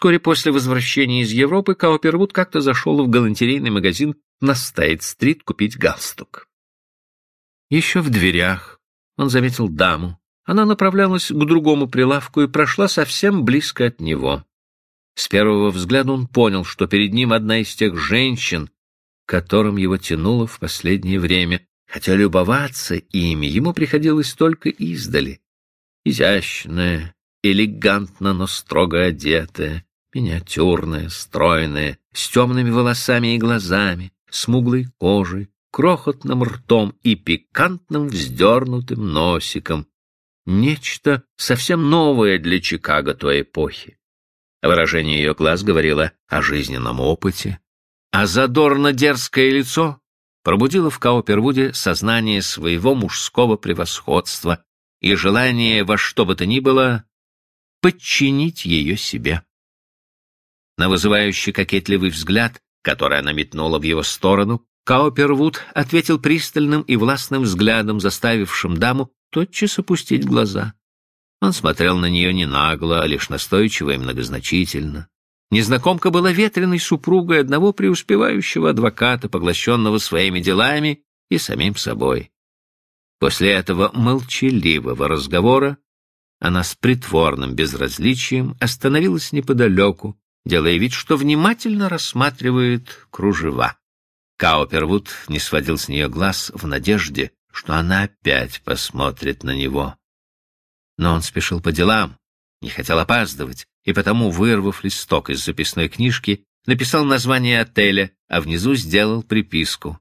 Вскоре после возвращения из Европы Каупервуд как-то зашел в галантерейный магазин на Стейт-стрит купить галстук. Еще в дверях он заметил даму. Она направлялась к другому прилавку и прошла совсем близко от него. С первого взгляда он понял, что перед ним одна из тех женщин, которым его тянуло в последнее время, хотя любоваться ими ему приходилось только издали. Изящная, элегантно, но строго одетая, миниатюрная, стройная, с темными волосами и глазами, смуглой кожей, крохотным ртом и пикантным вздернутым носиком. Нечто совсем новое для Чикаго той эпохи. Выражение ее глаз говорило о жизненном опыте, а задорно-дерзкое лицо пробудило в Каупервуде сознание своего мужского превосходства и желание во что бы то ни было подчинить ее себе. На вызывающий кокетливый взгляд, который она метнула в его сторону, Каупервуд ответил пристальным и властным взглядом, заставившим даму тотчас опустить глаза. Он смотрел на нее не нагло, а лишь настойчиво и многозначительно. Незнакомка была ветреной супругой одного преуспевающего адвоката, поглощенного своими делами и самим собой. После этого молчаливого разговора она с притворным безразличием остановилась неподалеку, делая вид, что внимательно рассматривает кружева. Каупервуд не сводил с нее глаз в надежде, что она опять посмотрит на него. Но он спешил по делам, не хотел опаздывать, и потому, вырвав листок из записной книжки, написал название отеля, а внизу сделал приписку.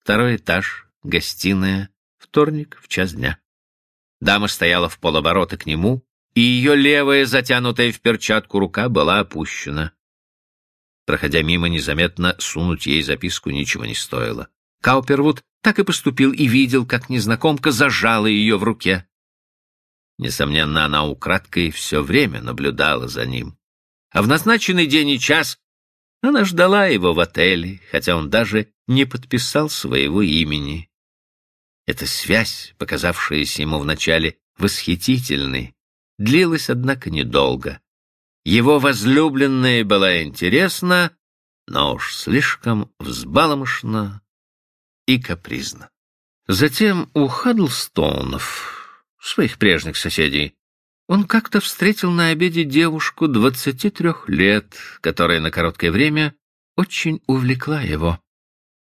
Второй этаж, гостиная, вторник в час дня. Дама стояла в полоборота к нему, и ее левая, затянутая в перчатку рука была опущена. Проходя мимо, незаметно сунуть ей записку ничего не стоило. Каупервуд так и поступил и видел, как незнакомка зажала ее в руке. Несомненно, она украдкой все время наблюдала за ним. А в назначенный день и час она ждала его в отеле, хотя он даже не подписал своего имени. Эта связь, показавшаяся ему вначале восхитительной, длилась, однако, недолго. Его возлюбленная была интересна, но уж слишком взбаломошна и капризна. Затем у Хаддлстоунов, своих прежних соседей, он как-то встретил на обеде девушку двадцати трех лет, которая на короткое время очень увлекла его.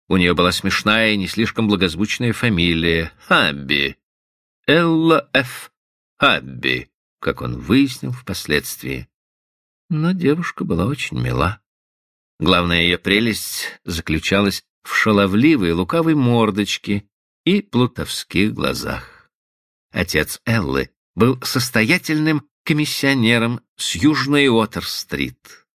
У нее была смешная и не слишком благозвучная фамилия — Хабби. Элла Ф. Хабби, как он выяснил впоследствии но девушка была очень мила. Главная ее прелесть заключалась в шаловливой лукавой мордочке и плутовских глазах. Отец Эллы был состоятельным комиссионером с Южной Уотер-стрит.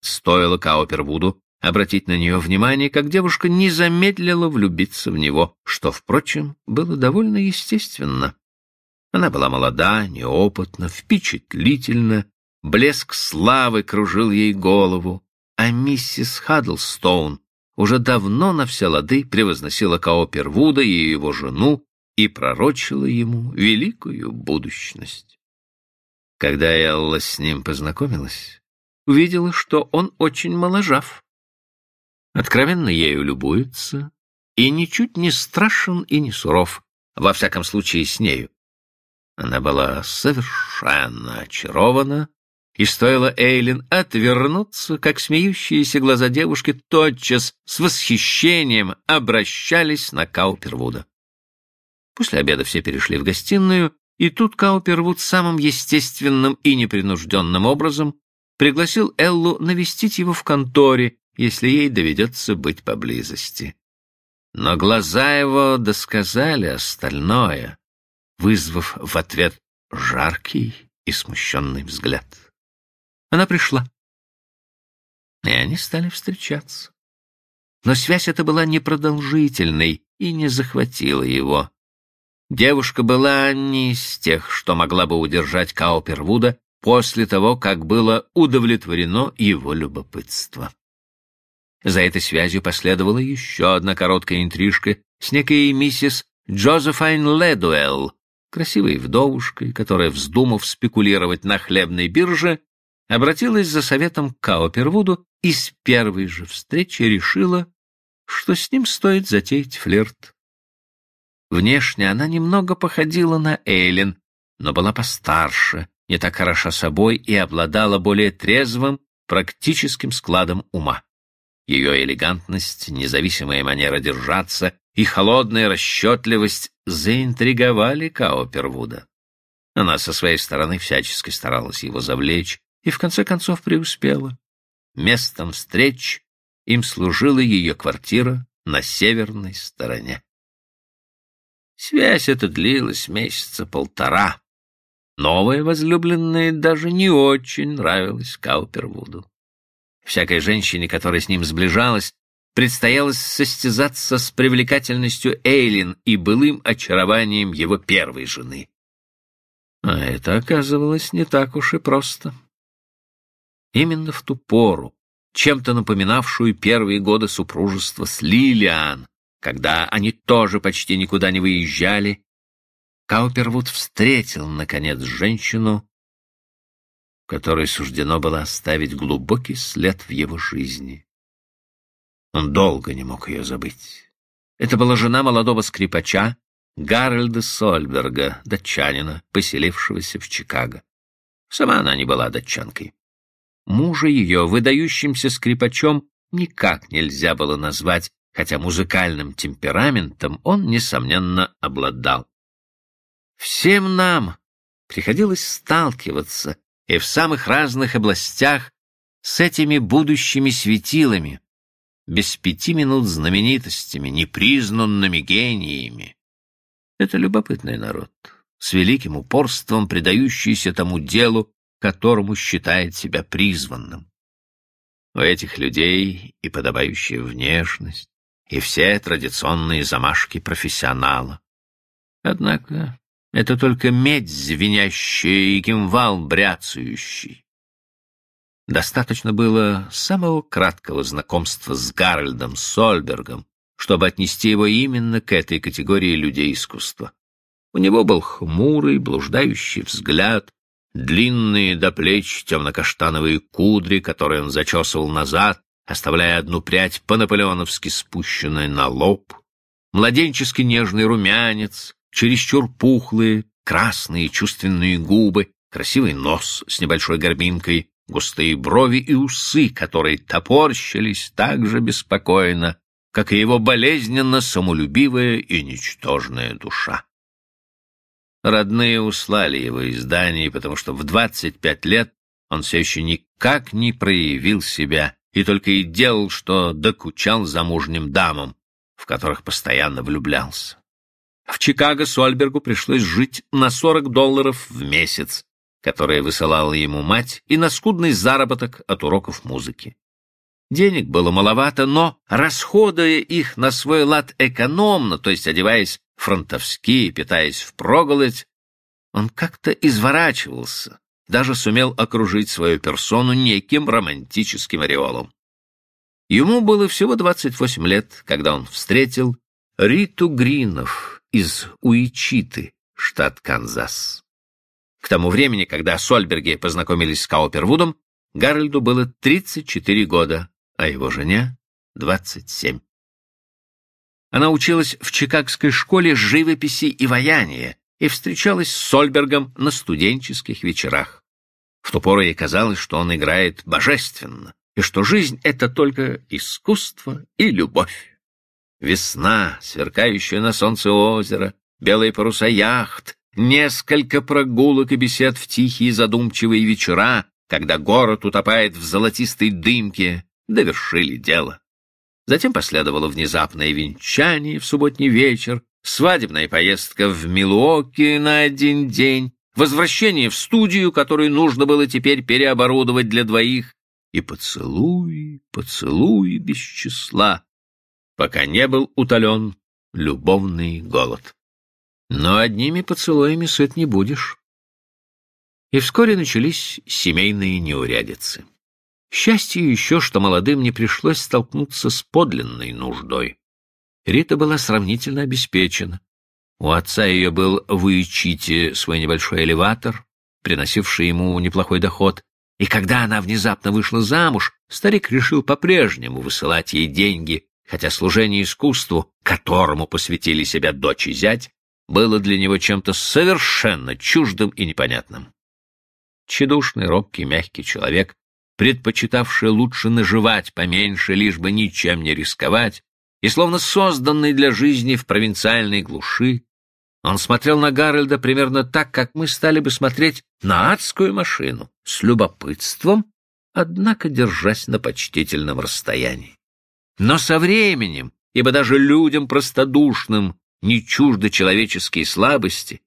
Стоило Каупервуду обратить на нее внимание, как девушка не замедлила влюбиться в него, что, впрочем, было довольно естественно. Она была молода, неопытна, впечатлительна Блеск славы кружил ей голову, а миссис Хаддлстоун уже давно на все лады превозносила Каупервуда и его жену и пророчила ему великую будущность. Когда Элла с ним познакомилась, увидела, что он очень моложав. Откровенно ею любуется и ничуть не страшен и не суров, во всяком случае с нею. Она была совершенно очарована и стоило Эйлин отвернуться, как смеющиеся глаза девушки тотчас с восхищением обращались на Каупервуда. После обеда все перешли в гостиную, и тут Каупервуд самым естественным и непринужденным образом пригласил Эллу навестить его в конторе, если ей доведется быть поблизости. Но глаза его досказали остальное, вызвав в ответ жаркий и смущенный взгляд. Она пришла. И они стали встречаться. Но связь эта была непродолжительной и не захватила его. Девушка была не из тех, что могла бы удержать Каупервуда после того, как было удовлетворено его любопытство. За этой связью последовала еще одна короткая интрижка с некой миссис Джозефайн Ледуэлл, красивой вдовушкой, которая, вздумав спекулировать на хлебной бирже, обратилась за советом к Каупервуду и с первой же встречи решила, что с ним стоит затеять флирт. Внешне она немного походила на Эйлин, но была постарше, не так хороша собой и обладала более трезвым, практическим складом ума. Ее элегантность, независимая манера держаться и холодная расчетливость заинтриговали Каупервуда. Она со своей стороны всячески старалась его завлечь и в конце концов преуспела. Местом встреч им служила ее квартира на северной стороне. Связь эта длилась месяца полтора. Новая возлюбленная даже не очень нравилась Каупервуду. Всякой женщине, которая с ним сближалась, предстоялось состязаться с привлекательностью Эйлин и былым очарованием его первой жены. А это оказывалось не так уж и просто. Именно в ту пору, чем-то напоминавшую первые годы супружества с Лилиан, когда они тоже почти никуда не выезжали, Каупервуд встретил, наконец, женщину, которой суждено было оставить глубокий след в его жизни. Он долго не мог ее забыть. Это была жена молодого скрипача Гарольда Сольберга, датчанина, поселившегося в Чикаго. Сама она не была датчанкой. Мужа ее, выдающимся скрипачом, никак нельзя было назвать, хотя музыкальным темпераментом он, несомненно, обладал. Всем нам приходилось сталкиваться и в самых разных областях с этими будущими светилами, без пяти минут знаменитостями, непризнанными гениями. Это любопытный народ, с великим упорством предающийся тому делу, которому считает себя призванным. У этих людей и подобающая внешность, и все традиционные замашки профессионала. Однако это только медь звенящая и кимвал бряцающий. Достаточно было самого краткого знакомства с Гарольдом Сольбергом, чтобы отнести его именно к этой категории людей искусства. У него был хмурый, блуждающий взгляд, длинные до плеч темно-каштановые кудри, которые он зачесывал назад, оставляя одну прядь по-наполеоновски спущенной на лоб, младенчески нежный румянец, чересчур пухлые, красные чувственные губы, красивый нос с небольшой горбинкой, густые брови и усы, которые топорщились так же беспокойно, как и его болезненно самолюбивая и ничтожная душа. Родные услали его из Дании, потому что в двадцать пять лет он все еще никак не проявил себя и только и делал, что докучал замужним дамам, в которых постоянно влюблялся. В Чикаго Сольбергу пришлось жить на сорок долларов в месяц, которые высылала ему мать, и на скудный заработок от уроков музыки. Денег было маловато, но, расходуя их на свой лад экономно, то есть одеваясь фронтовски, питаясь впроголодь, он как-то изворачивался, даже сумел окружить свою персону неким романтическим ореолом. Ему было всего 28 лет, когда он встретил Риту Гринов из Уичиты, штат Канзас. К тому времени, когда Сольберги познакомились с Каупервудом, Гарольду было 34 года, а его жене — 27. Она училась в Чикагской школе живописи и ваяния и встречалась с Сольбергом на студенческих вечерах. В ту пору ей казалось, что он играет божественно, и что жизнь — это только искусство и любовь. Весна, сверкающая на солнце озеро, белые паруса яхт, Несколько прогулок и бесед в тихие задумчивые вечера, когда город утопает в золотистой дымке, довершили дело. Затем последовало внезапное венчание в субботний вечер, свадебная поездка в Милуоки на один день, возвращение в студию, которую нужно было теперь переоборудовать для двоих, и поцелуй, поцелуй без числа, пока не был утолен любовный голод. Но одними поцелуями сыт не будешь. И вскоре начались семейные неурядицы. Счастье еще, что молодым не пришлось столкнуться с подлинной нуждой. Рита была сравнительно обеспечена. У отца ее был в Уичите свой небольшой элеватор, приносивший ему неплохой доход, И когда она внезапно вышла замуж, старик решил по-прежнему высылать ей деньги, хотя служение искусству, которому посвятили себя дочь и зять, было для него чем-то совершенно чуждым и непонятным. Чедушный, робкий, мягкий человек, предпочитавший лучше наживать поменьше, лишь бы ничем не рисковать, и словно созданный для жизни в провинциальной глуши, он смотрел на Гарольда примерно так, как мы стали бы смотреть на адскую машину, с любопытством, однако держась на почтительном расстоянии. Но со временем, ибо даже людям простодушным не чужды человеческие слабости,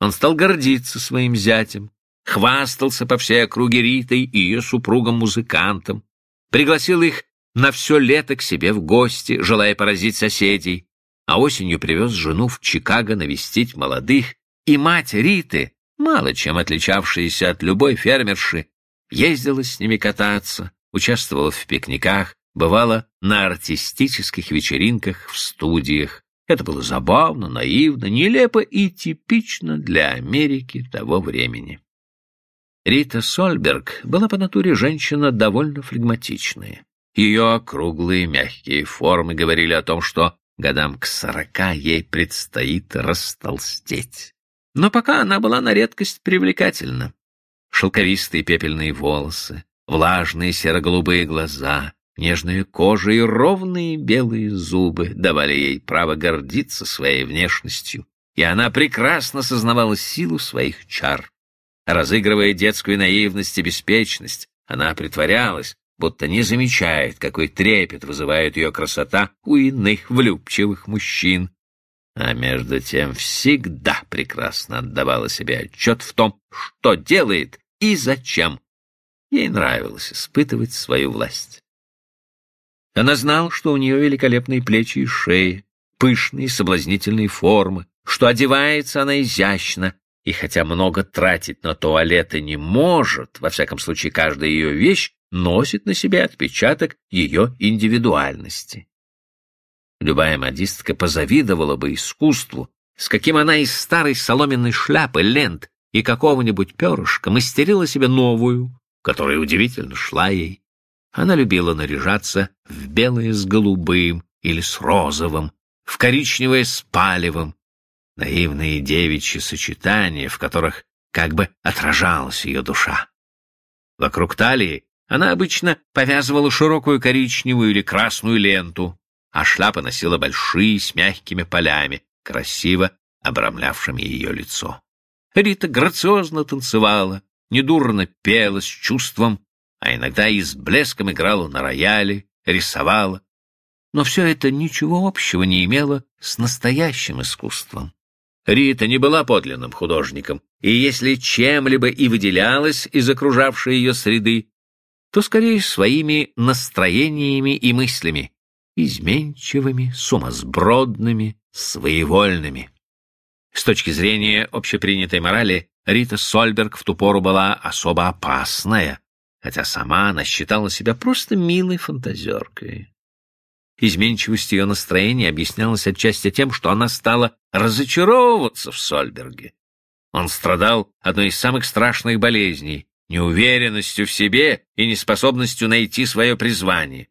он стал гордиться своим зятем, хвастался по всей округе Ритой и ее супругом-музыкантом, пригласил их на все лето к себе в гости, желая поразить соседей, а осенью привез жену в Чикаго навестить молодых, и мать Риты, мало чем отличавшаяся от любой фермерши, ездила с ними кататься, участвовала в пикниках, бывала на артистических вечеринках в студиях. Это было забавно, наивно, нелепо и типично для Америки того времени. Рита Сольберг была по натуре женщина довольно флегматичная. Ее округлые мягкие формы говорили о том, что годам к сорока ей предстоит растолстеть. Но пока она была на редкость привлекательна. Шелковистые пепельные волосы, влажные серо-голубые глаза, нежная кожа и ровные белые зубы давали ей право гордиться своей внешностью, и она прекрасно сознавала силу своих чар. Разыгрывая детскую наивность и беспечность, она притворялась, будто не замечает, какой трепет вызывает ее красота у иных влюбчивых мужчин. А между тем всегда прекрасно отдавала себе отчет в том, что делает и зачем. Ей нравилось испытывать свою власть. Она знала, что у нее великолепные плечи и шеи, пышные соблазнительные формы, что одевается она изящно, и хотя много тратить на туалеты не может, во всяком случае каждая ее вещь носит на себе отпечаток ее индивидуальности. Любая модистка позавидовала бы искусству, с каким она из старой соломенной шляпы, лент и какого-нибудь перышка мастерила себе новую, которая удивительно шла ей. Она любила наряжаться в белое с голубым или с розовым, в коричневое с палевым, наивные девичьи сочетания, в которых как бы отражалась ее душа. Вокруг талии она обычно повязывала широкую коричневую или красную ленту, а шляпа носила большие с мягкими полями, красиво обрамлявшими ее лицо. Рита грациозно танцевала, недурно пела с чувством, а иногда и с блеском играла на рояле, рисовала. Но все это ничего общего не имело с настоящим искусством. Рита не была подлинным художником, и если чем-либо и выделялась из окружавшей ее среды, то скорее своими настроениями и мыслями, изменчивыми, сумасбродными, своевольными. С точки зрения общепринятой морали, Рита Сольберг в ту пору была особо опасная, хотя сама она считала себя просто милой фантазеркой. Изменчивость ее настроения объяснялась отчасти тем, что она стала разочаровываться в Сольберге. Он страдал одной из самых страшных болезней — неуверенностью в себе и неспособностью найти свое призвание.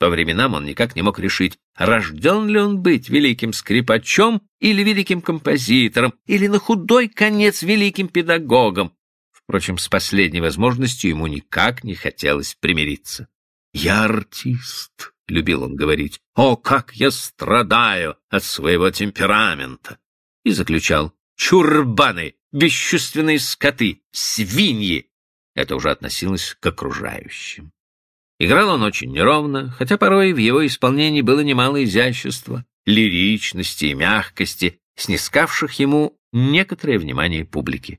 По временам он никак не мог решить, рожден ли он быть великим скрипачом или великим композитором, или на худой конец великим педагогом. Впрочем, с последней возможностью ему никак не хотелось примириться. «Я артист», — любил он говорить. «О, как я страдаю от своего темперамента!» И заключал. «Чурбаны, бесчувственные скоты, свиньи!» Это уже относилось к окружающим. Играл он очень неровно, хотя порой в его исполнении было немало изящества, лиричности и мягкости, снискавших ему некоторое внимание публики.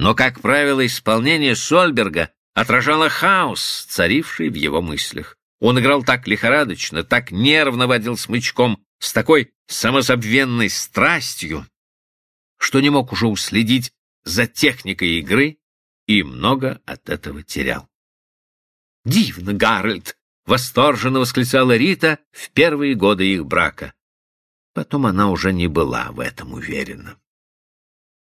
Но, как правило, исполнение Сольберга отражало хаос, царивший в его мыслях. Он играл так лихорадочно, так нервно водил смычком, с такой самозабвенной страстью, что не мог уже уследить за техникой игры и много от этого терял. «Дивно, Гарольд!» — восторженно восклицала Рита в первые годы их брака. Потом она уже не была в этом уверена.